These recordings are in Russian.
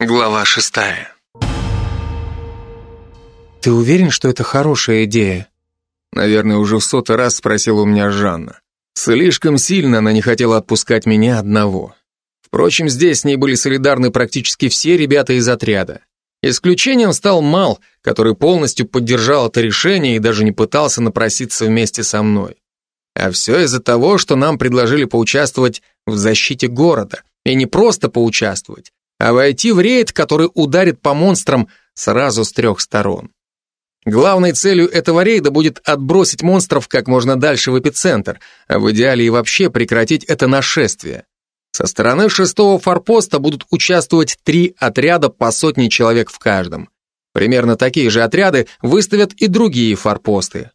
Глава шестая. «Ты уверен, что это хорошая идея?» Наверное, уже в сотый раз спросила у меня Жанна. Слишком сильно она не хотела отпускать меня одного. Впрочем, здесь с ней были солидарны практически все ребята из отряда. Исключением стал Мал, который полностью поддержал это решение и даже не пытался напроситься вместе со мной. А все из-за того, что нам предложили поучаствовать в защите города. И не просто поучаствовать, а войти в рейд, который ударит по монстрам сразу с трех сторон. Главной целью этого рейда будет отбросить монстров как можно дальше в эпицентр, а в идеале и вообще прекратить это нашествие. Со стороны шестого форпоста будут участвовать три отряда по сотне человек в каждом. Примерно такие же отряды выставят и другие форпосты.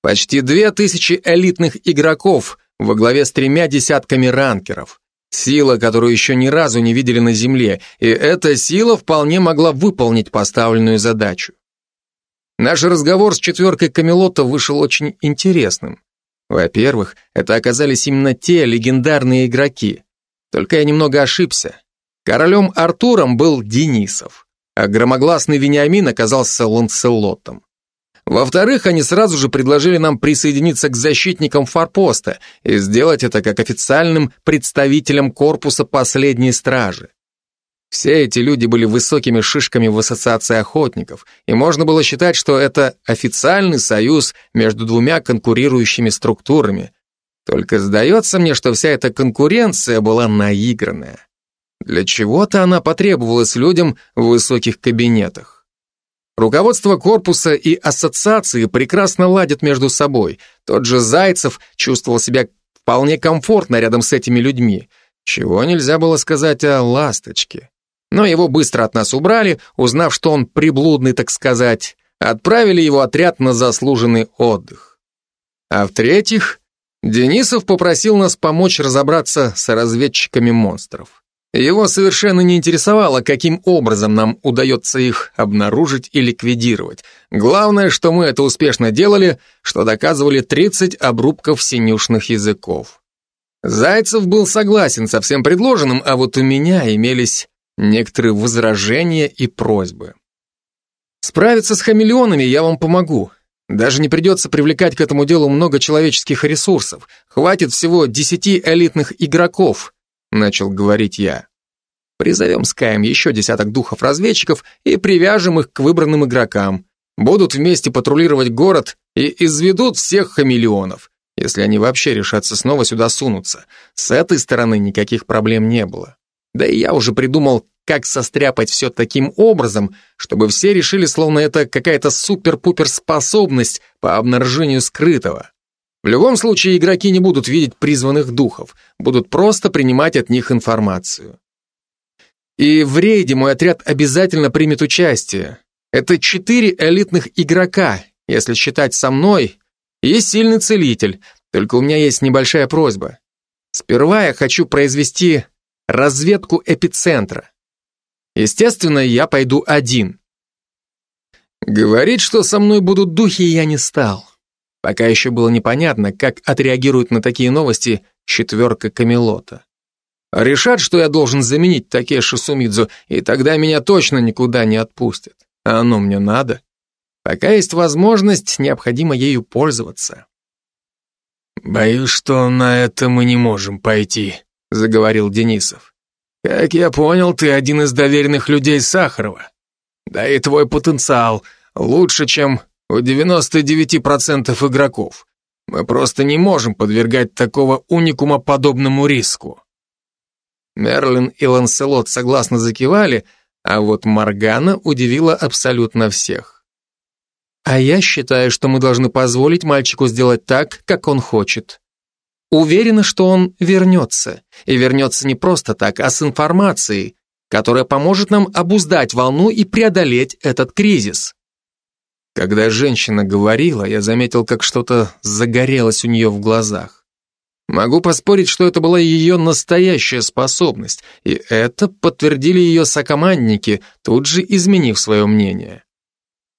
Почти две тысячи элитных игроков во главе с тремя десятками ранкеров. Сила, которую еще ни разу не видели на Земле, и эта сила вполне могла выполнить поставленную задачу. Наш разговор с четверкой Камелота вышел очень интересным. Во-первых, это оказались именно те легендарные игроки. Только я немного ошибся. Королем Артуром был Денисов, а громогласный Вениамин оказался Ланселотом. Во-вторых, они сразу же предложили нам присоединиться к защитникам форпоста и сделать это как официальным представителем корпуса последней стражи. Все эти люди были высокими шишками в ассоциации охотников, и можно было считать, что это официальный союз между двумя конкурирующими структурами. Только сдается мне, что вся эта конкуренция была наигранная. Для чего-то она потребовалась людям в высоких кабинетах. Руководство корпуса и ассоциации прекрасно ладят между собой. Тот же Зайцев чувствовал себя вполне комфортно рядом с этими людьми, чего нельзя было сказать о Ласточке. Но его быстро от нас убрали, узнав, что он приблудный, так сказать, отправили его отряд на заслуженный отдых. А в-третьих, Денисов попросил нас помочь разобраться с разведчиками монстров. Его совершенно не интересовало, каким образом нам удается их обнаружить и ликвидировать. Главное, что мы это успешно делали, что доказывали 30 обрубков синюшных языков. Зайцев был согласен со всем предложенным, а вот у меня имелись некоторые возражения и просьбы. Справиться с хамелеонами я вам помогу. Даже не придется привлекать к этому делу много человеческих ресурсов. Хватит всего 10 элитных игроков, начал говорить я. Призовем с еще десяток духов-разведчиков и привяжем их к выбранным игрокам. Будут вместе патрулировать город и изведут всех хамелеонов, если они вообще решатся снова сюда сунуться. С этой стороны никаких проблем не было. Да и я уже придумал, как состряпать все таким образом, чтобы все решили, словно это какая-то супер-пупер способность по обнаружению скрытого. В любом случае игроки не будут видеть призванных духов, будут просто принимать от них информацию. И в рейде мой отряд обязательно примет участие. Это четыре элитных игрока, если считать со мной, и сильный целитель, только у меня есть небольшая просьба. Сперва я хочу произвести разведку эпицентра. Естественно, я пойду один. Говорить, что со мной будут духи, я не стал. Пока еще было непонятно, как отреагирует на такие новости четверка Камелота. Решат, что я должен заменить Такеши Сумидзу, и тогда меня точно никуда не отпустят. А оно мне надо. Пока есть возможность, необходимо ею пользоваться. «Боюсь, что на это мы не можем пойти», — заговорил Денисов. «Как я понял, ты один из доверенных людей Сахарова. Да и твой потенциал лучше, чем у 99% игроков. Мы просто не можем подвергать такого уникума подобному риску. Мерлин и Ланселот согласно закивали, а вот Маргана удивила абсолютно всех. А я считаю, что мы должны позволить мальчику сделать так, как он хочет. Уверена, что он вернется. И вернется не просто так, а с информацией, которая поможет нам обуздать волну и преодолеть этот кризис. Когда женщина говорила, я заметил, как что-то загорелось у нее в глазах. Могу поспорить, что это была ее настоящая способность, и это подтвердили ее сокомандники, тут же изменив свое мнение.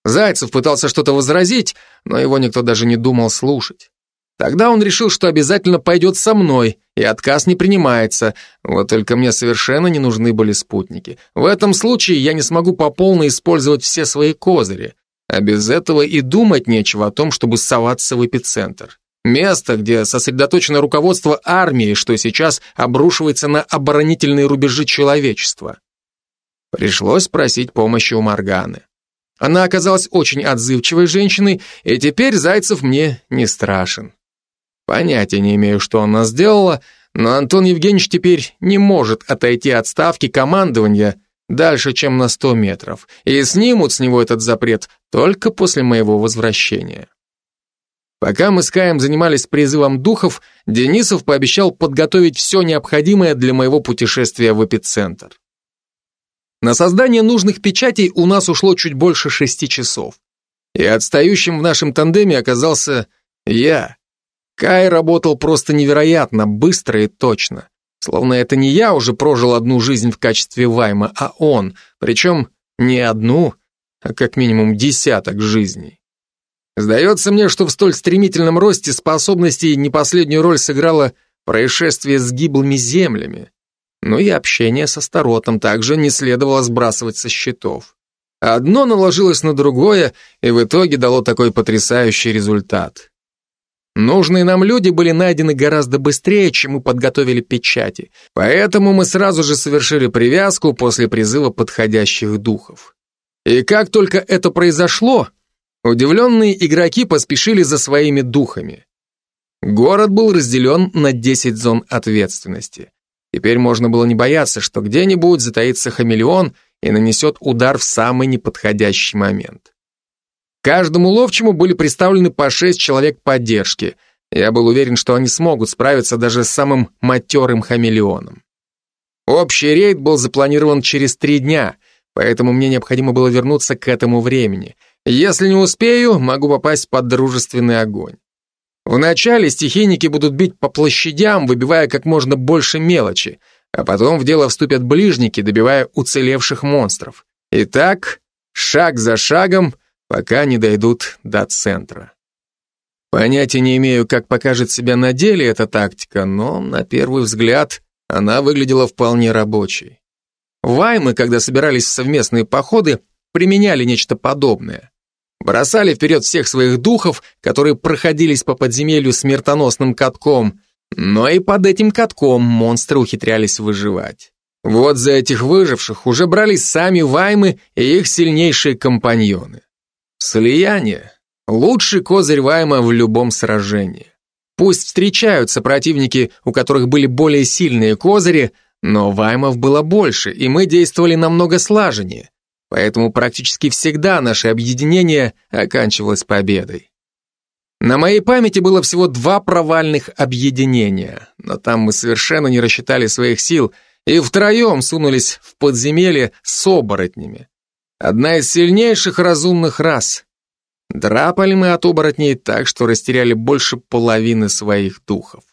Зайцев пытался что-то возразить, но его никто даже не думал слушать. Тогда он решил, что обязательно пойдет со мной, и отказ не принимается. Вот только мне совершенно не нужны были спутники. В этом случае я не смогу по полной использовать все свои козыри. А без этого и думать нечего о том, чтобы соваться в эпицентр. Место, где сосредоточено руководство армии, что сейчас обрушивается на оборонительные рубежи человечества. Пришлось просить помощи у Морганы. Она оказалась очень отзывчивой женщиной, и теперь Зайцев мне не страшен. Понятия не имею, что она сделала, но Антон Евгеньевич теперь не может отойти от ставки командования дальше, чем на 100 метров, и снимут с него этот запрет только после моего возвращения. Пока мы с Каем занимались призывом духов, Денисов пообещал подготовить все необходимое для моего путешествия в эпицентр. На создание нужных печатей у нас ушло чуть больше шести часов. И отстающим в нашем тандеме оказался я. Кай работал просто невероятно быстро и точно. Словно это не я уже прожил одну жизнь в качестве Вайма, а он, причем не одну, а как минимум десяток жизней. Сдается мне, что в столь стремительном росте способностей не последнюю роль сыграло происшествие с гиблыми землями. Но и общение со Старотом также не следовало сбрасывать со счетов. Одно наложилось на другое, и в итоге дало такой потрясающий результат. Нужные нам люди были найдены гораздо быстрее, чем мы подготовили печати, поэтому мы сразу же совершили привязку после призыва подходящих духов. И как только это произошло, удивленные игроки поспешили за своими духами. Город был разделен на 10 зон ответственности. Теперь можно было не бояться, что где-нибудь затаится хамелеон и нанесет удар в самый неподходящий момент. Каждому ловчему были представлены по шесть человек поддержки. Я был уверен, что они смогут справиться даже с самым матерым хамелеоном. Общий рейд был запланирован через три дня, поэтому мне необходимо было вернуться к этому времени. Если не успею, могу попасть под дружественный огонь. Вначале стихийники будут бить по площадям, выбивая как можно больше мелочи, а потом в дело вступят ближники, добивая уцелевших монстров. И так, шаг за шагом, пока не дойдут до центра. Понятия не имею, как покажет себя на деле эта тактика, но на первый взгляд она выглядела вполне рабочей. Ваймы, когда собирались в совместные походы, применяли нечто подобное. Бросали вперед всех своих духов, которые проходились по подземелью смертоносным катком, но и под этим катком монстры ухитрялись выживать. Вот за этих выживших уже брались сами ваймы и их сильнейшие компаньоны. Слияние – лучший козырь Вайма в любом сражении. Пусть встречаются противники, у которых были более сильные козыри, но Ваймов было больше, и мы действовали намного слаженнее. Поэтому практически всегда наше объединение оканчивалось победой. На моей памяти было всего два провальных объединения, но там мы совершенно не рассчитали своих сил и втроем сунулись в подземелье с оборотнями. Одна из сильнейших разумных рас. Драпали мы от оборотней так, что растеряли больше половины своих духов.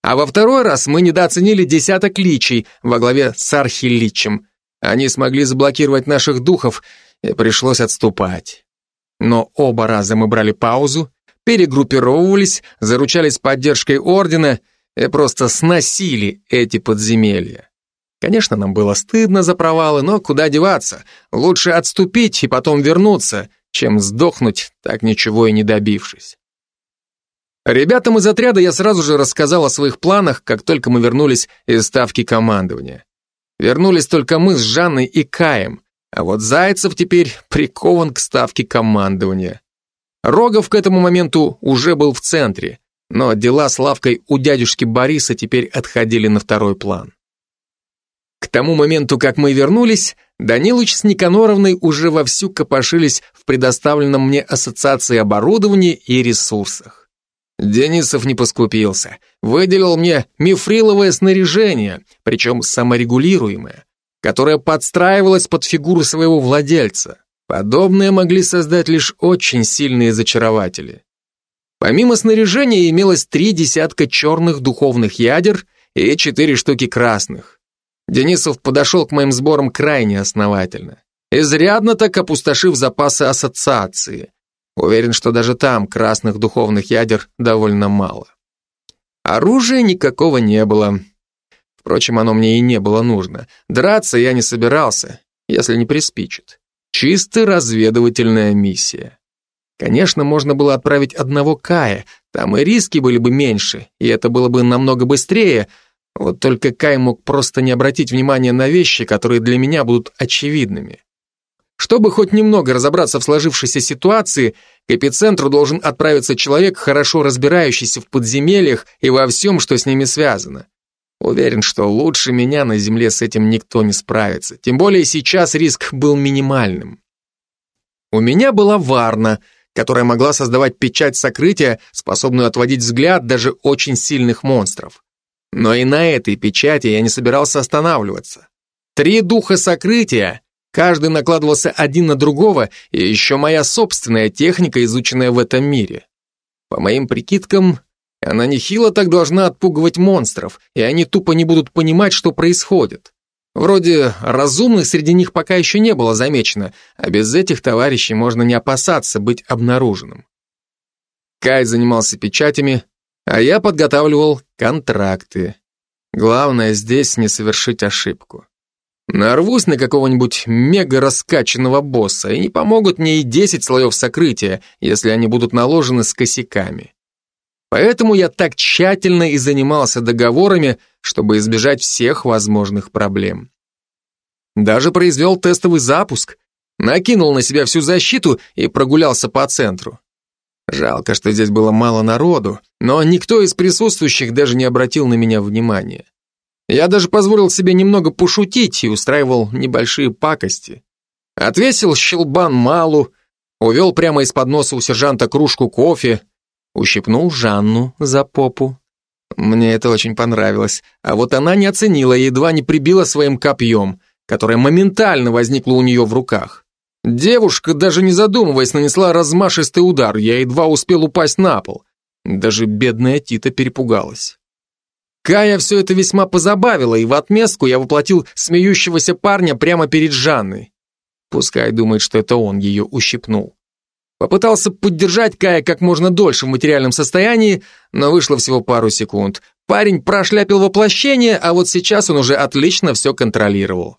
А во второй раз мы недооценили десяток личий во главе с архиличем. Они смогли заблокировать наших духов, и пришлось отступать. Но оба раза мы брали паузу, перегруппировывались, заручались поддержкой ордена и просто сносили эти подземелья. Конечно, нам было стыдно за провалы, но куда деваться? Лучше отступить и потом вернуться, чем сдохнуть, так ничего и не добившись. Ребятам из отряда я сразу же рассказал о своих планах, как только мы вернулись из ставки командования. Вернулись только мы с Жанной и Каем, а вот Зайцев теперь прикован к ставке командования. Рогов к этому моменту уже был в центре, но дела с лавкой у дядюшки Бориса теперь отходили на второй план. К тому моменту, как мы вернулись, Данилыч с Никаноровной уже вовсю копошились в предоставленном мне ассоциации оборудовании и ресурсах. Денисов не поскупился, выделил мне мифриловое снаряжение, причем саморегулируемое, которое подстраивалось под фигуру своего владельца. Подобное могли создать лишь очень сильные зачарователи. Помимо снаряжения имелось три десятка черных духовных ядер и четыре штуки красных. Денисов подошел к моим сборам крайне основательно, изрядно так опустошив запасы ассоциации. Уверен, что даже там красных духовных ядер довольно мало. Оружия никакого не было. Впрочем, оно мне и не было нужно. Драться я не собирался, если не приспичит. Чисто разведывательная миссия. Конечно, можно было отправить одного Кая, там и риски были бы меньше, и это было бы намного быстрее, вот только Кай мог просто не обратить внимания на вещи, которые для меня будут очевидными. Чтобы хоть немного разобраться в сложившейся ситуации, к эпицентру должен отправиться человек, хорошо разбирающийся в подземельях и во всем, что с ними связано. Уверен, что лучше меня на Земле с этим никто не справится, тем более сейчас риск был минимальным. У меня была Варна, которая могла создавать печать сокрытия, способную отводить взгляд даже очень сильных монстров. Но и на этой печати я не собирался останавливаться. Три духа сокрытия, каждый накладывался один на другого, и еще моя собственная техника, изученная в этом мире. По моим прикидкам, она нехило так должна отпугивать монстров, и они тупо не будут понимать, что происходит. Вроде разумных среди них пока еще не было замечено, а без этих товарищей можно не опасаться быть обнаруженным. Кай занимался печатями, а я подготавливал контракты. Главное здесь не совершить ошибку. Нарвусь на какого-нибудь мега раскачанного босса, и не помогут мне и 10 слоев сокрытия, если они будут наложены с косяками. Поэтому я так тщательно и занимался договорами, чтобы избежать всех возможных проблем. Даже произвел тестовый запуск, накинул на себя всю защиту и прогулялся по центру. Жалко, что здесь было мало народу, но никто из присутствующих даже не обратил на меня внимания. Я даже позволил себе немного пошутить и устраивал небольшие пакости. Отвесил щелбан малу, увел прямо из-под носа у сержанта кружку кофе, ущипнул Жанну за попу. Мне это очень понравилось, а вот она не оценила и едва не прибила своим копьем, которое моментально возникло у нее в руках. Девушка, даже не задумываясь, нанесла размашистый удар, я едва успел упасть на пол. Даже бедная Тита перепугалась. Кая все это весьма позабавила, и в отместку я воплотил смеющегося парня прямо перед Жанной. Пускай думает, что это он ее ущипнул. Попытался поддержать Кая как можно дольше в материальном состоянии, но вышло всего пару секунд. Парень прошляпил воплощение, а вот сейчас он уже отлично все контролировал.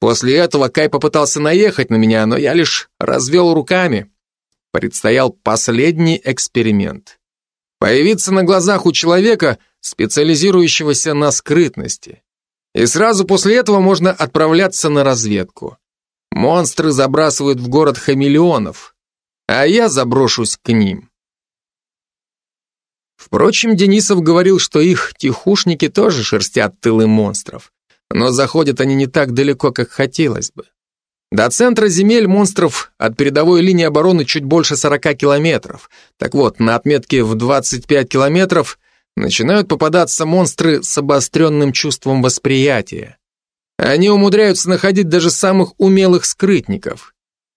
После этого Кай попытался наехать на меня, но я лишь развел руками. Предстоял последний эксперимент. Появиться на глазах у человека, специализирующегося на скрытности. И сразу после этого можно отправляться на разведку. Монстры забрасывают в город хамелеонов, а я заброшусь к ним. Впрочем, Денисов говорил, что их тихушники тоже шерстят тылы монстров но заходят они не так далеко, как хотелось бы. До центра земель монстров от передовой линии обороны чуть больше 40 километров. Так вот, на отметке в 25 километров начинают попадаться монстры с обостренным чувством восприятия. Они умудряются находить даже самых умелых скрытников.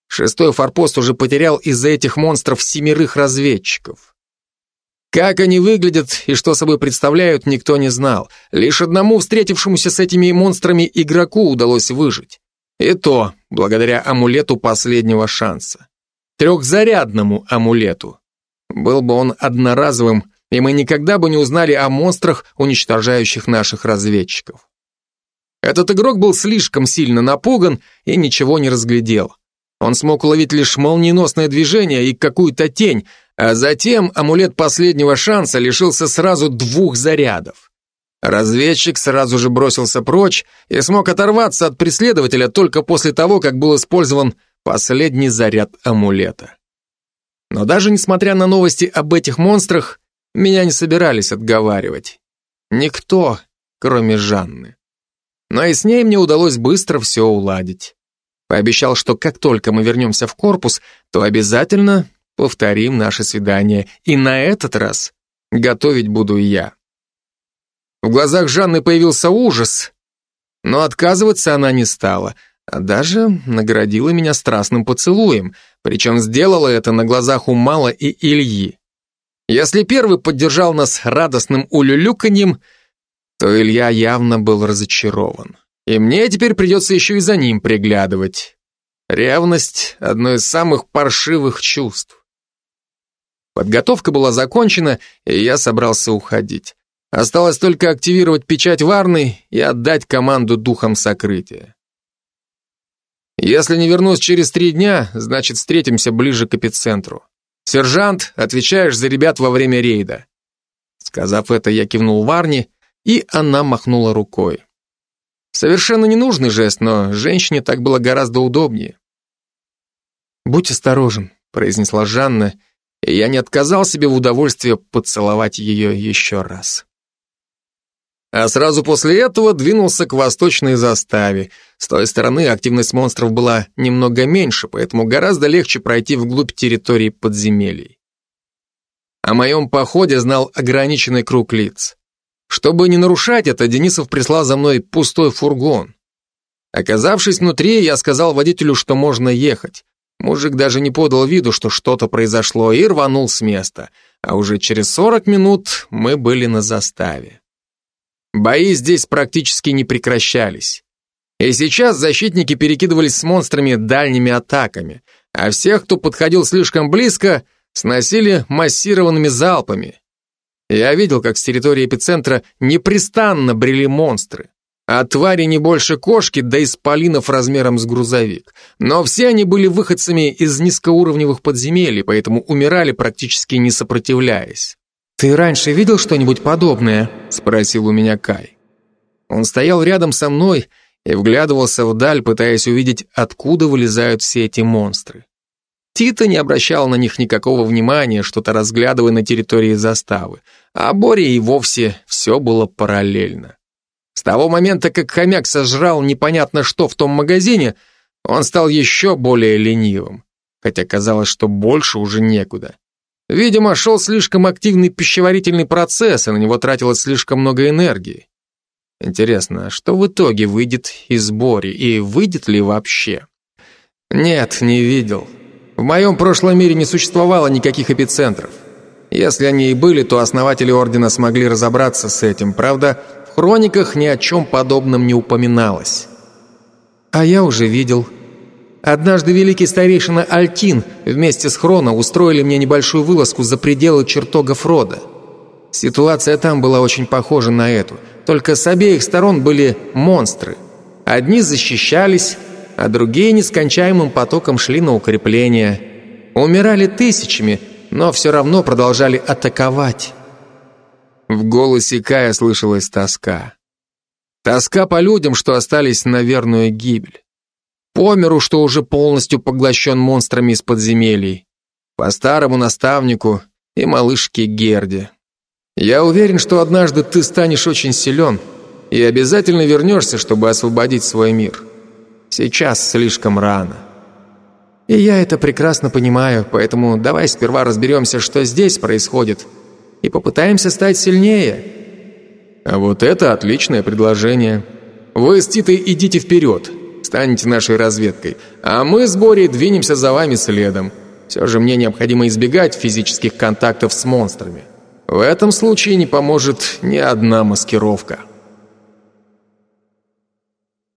Шестой форпост уже потерял из-за этих монстров семерых разведчиков. Как они выглядят и что собой представляют, никто не знал. Лишь одному встретившемуся с этими монстрами игроку удалось выжить. И то благодаря амулету последнего шанса. Трехзарядному амулету. Был бы он одноразовым, и мы никогда бы не узнали о монстрах, уничтожающих наших разведчиков. Этот игрок был слишком сильно напуган и ничего не разглядел. Он смог уловить лишь молниеносное движение и какую-то тень, а затем амулет последнего шанса лишился сразу двух зарядов. Разведчик сразу же бросился прочь и смог оторваться от преследователя только после того, как был использован последний заряд амулета. Но даже несмотря на новости об этих монстрах, меня не собирались отговаривать. Никто, кроме Жанны. Но и с ней мне удалось быстро все уладить. Пообещал, что как только мы вернемся в корпус, то обязательно повторим наше свидание, и на этот раз готовить буду я. В глазах Жанны появился ужас, но отказываться она не стала, а даже наградила меня страстным поцелуем, причем сделала это на глазах у Мала и Ильи. Если первый поддержал нас радостным улюлюканьем, то Илья явно был разочарован. И мне теперь придется еще и за ним приглядывать. Ревность — одно из самых паршивых чувств. Подготовка была закончена, и я собрался уходить. Осталось только активировать печать Варны и отдать команду духам сокрытия. Если не вернусь через три дня, значит встретимся ближе к эпицентру. Сержант, отвечаешь за ребят во время рейда. Сказав это, я кивнул Варне, и она махнула рукой. Совершенно ненужный жест, но женщине так было гораздо удобнее. «Будь осторожен», — произнесла Жанна, и я не отказал себе в удовольствии поцеловать ее еще раз. А сразу после этого двинулся к восточной заставе. С той стороны активность монстров была немного меньше, поэтому гораздо легче пройти вглубь территории подземелий. О моем походе знал ограниченный круг лиц. Чтобы не нарушать это, Денисов прислал за мной пустой фургон. Оказавшись внутри, я сказал водителю, что можно ехать. Мужик даже не подал виду, что что-то произошло, и рванул с места. А уже через 40 минут мы были на заставе. Бои здесь практически не прекращались. И сейчас защитники перекидывались с монстрами дальними атаками, а всех, кто подходил слишком близко, сносили массированными залпами. Я видел, как с территории эпицентра непрестанно брели монстры. А твари не больше кошки, да исполинов размером с грузовик. Но все они были выходцами из низкоуровневых подземелий, поэтому умирали практически не сопротивляясь. «Ты раньше видел что-нибудь подобное?» — спросил у меня Кай. Он стоял рядом со мной и вглядывался вдаль, пытаясь увидеть, откуда вылезают все эти монстры. Тита не обращал на них никакого внимания, что-то разглядывая на территории заставы, а Боре и вовсе все было параллельно. С того момента, как хомяк сожрал непонятно что в том магазине, он стал еще более ленивым, хотя казалось, что больше уже некуда. Видимо, шел слишком активный пищеварительный процесс, и на него тратилось слишком много энергии. Интересно, что в итоге выйдет из Бори, и выйдет ли вообще? Нет, не видел. В моем прошлом мире не существовало никаких эпицентров. Если они и были, то основатели Ордена смогли разобраться с этим. Правда, в хрониках ни о чем подобном не упоминалось. А я уже видел, Однажды великий старейшина Альтин вместе с Хроно устроили мне небольшую вылазку за пределы чертогов рода. Ситуация там была очень похожа на эту, только с обеих сторон были монстры. Одни защищались, а другие нескончаемым потоком шли на укрепление. Умирали тысячами, но все равно продолжали атаковать. В голосе Кая слышалась тоска. Тоска по людям, что остались на верную гибель. По миру, что уже полностью поглощен монстрами из подземелий. По старому наставнику и малышке Герде. Я уверен, что однажды ты станешь очень силен и обязательно вернешься, чтобы освободить свой мир. Сейчас слишком рано. И я это прекрасно понимаю, поэтому давай сперва разберемся, что здесь происходит, и попытаемся стать сильнее. А вот это отличное предложение. Вы с Титой идите вперед станете нашей разведкой, а мы с Борей двинемся за вами следом. Все же мне необходимо избегать физических контактов с монстрами. В этом случае не поможет ни одна маскировка».